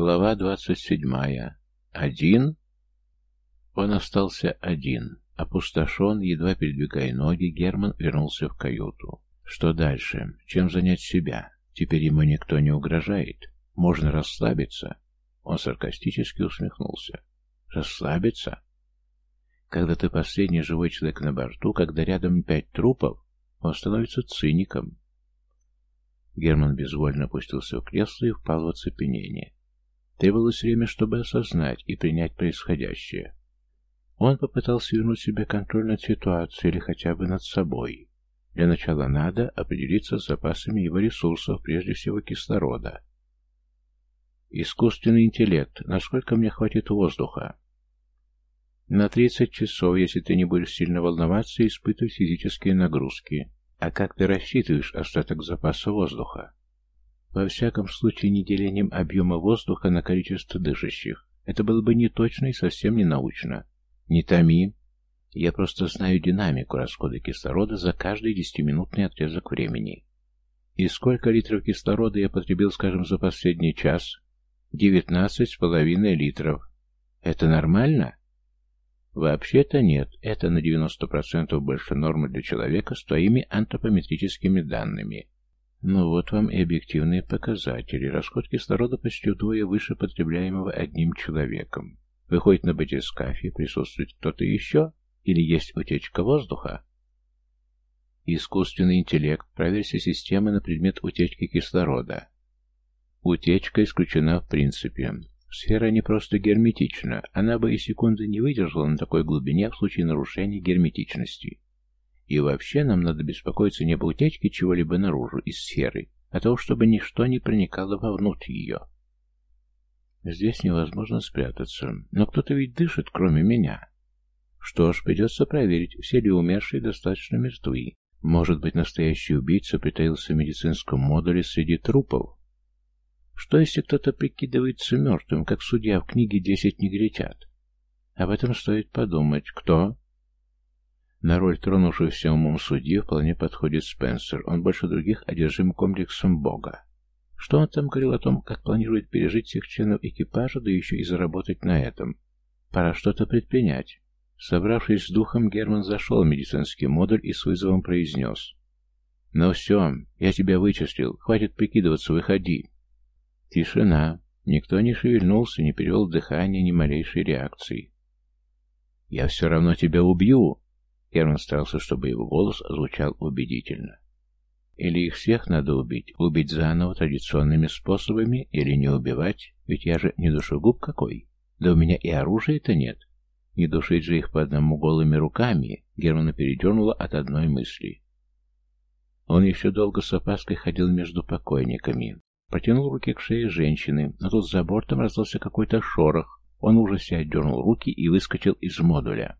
Глава двадцать седьмая. Один? Он остался один. Опустошен, едва передвигая ноги, Герман вернулся в каюту. Что дальше? Чем занять себя? Теперь ему никто не угрожает. Можно расслабиться. Он саркастически усмехнулся. Расслабиться? Когда ты последний живой человек на борту, когда рядом пять трупов, он становится циником. Герман безвольно опустился в кресло и впал в оцепенение. Требовалось время, чтобы осознать и принять происходящее. Он попытался вернуть себе контроль над ситуацией или хотя бы над собой. Для начала надо определиться с запасами его ресурсов, прежде всего кислорода. Искусственный интеллект. Насколько мне хватит воздуха? На 30 часов, если ты не будешь сильно волноваться и испытывать физические нагрузки. А как ты рассчитываешь остаток запаса воздуха? Во всяком случае, не делением объема воздуха на количество дышащих. Это было бы не точно и совсем не научно. Не томи. Я просто знаю динамику расхода кислорода за каждый десятиминутный отрезок времени. И сколько литров кислорода я потребил, скажем, за последний час? Девятнадцать с половиной литров. Это нормально? Вообще-то нет. Это на 90% больше нормы для человека с твоими антропометрическими данными. Ну вот вам и объективные показатели. Расход кислорода почти вдвое выше потребляемого одним человеком. Выходит, на батискафе присутствует кто-то еще? Или есть утечка воздуха? Искусственный интеллект. Проверьте системы на предмет утечки кислорода. Утечка исключена в принципе. Сфера не просто герметична, она бы и секунды не выдержала на такой глубине в случае нарушения герметичности. И вообще нам надо беспокоиться не об утечке чего-либо наружу из сферы, а того, чтобы ничто не проникало вовнутрь ее. Здесь невозможно спрятаться, но кто-то ведь дышит, кроме меня. Что ж, придется проверить, все ли умершие достаточно мертвы. Может быть, настоящий убийца притаился в медицинском модуле среди трупов? Что, если кто-то прикидывается мертвым, как судья в книге «Десять негритят»? Об этом стоит подумать. Кто? На роль тронувшегося умом судьи вполне подходит Спенсер. Он больше других одержим комплексом Бога. Что он там говорил о том, как планирует пережить всех членов экипажа, да еще и заработать на этом? Пора что-то предпринять. Собравшись с духом, Герман зашел в медицинский модуль и с вызовом произнес. «Ну все, я тебя вычислил. Хватит прикидываться, выходи». Тишина. Никто не шевельнулся, не перевел дыхание, ни малейшей реакции. «Я все равно тебя убью!» Герман старался, чтобы его голос звучал убедительно. Или их всех надо убить, убить заново традиционными способами, или не убивать, ведь я же не душегуб какой. Да у меня и оружия-то нет. Не душить же их по одному голыми руками, Германа передернуло от одной мысли. Он еще долго с опаской ходил между покойниками. Протянул руки к шее женщины, но тут за бортом раздался какой-то шорох. Он в ужасе отдернул руки и выскочил из модуля.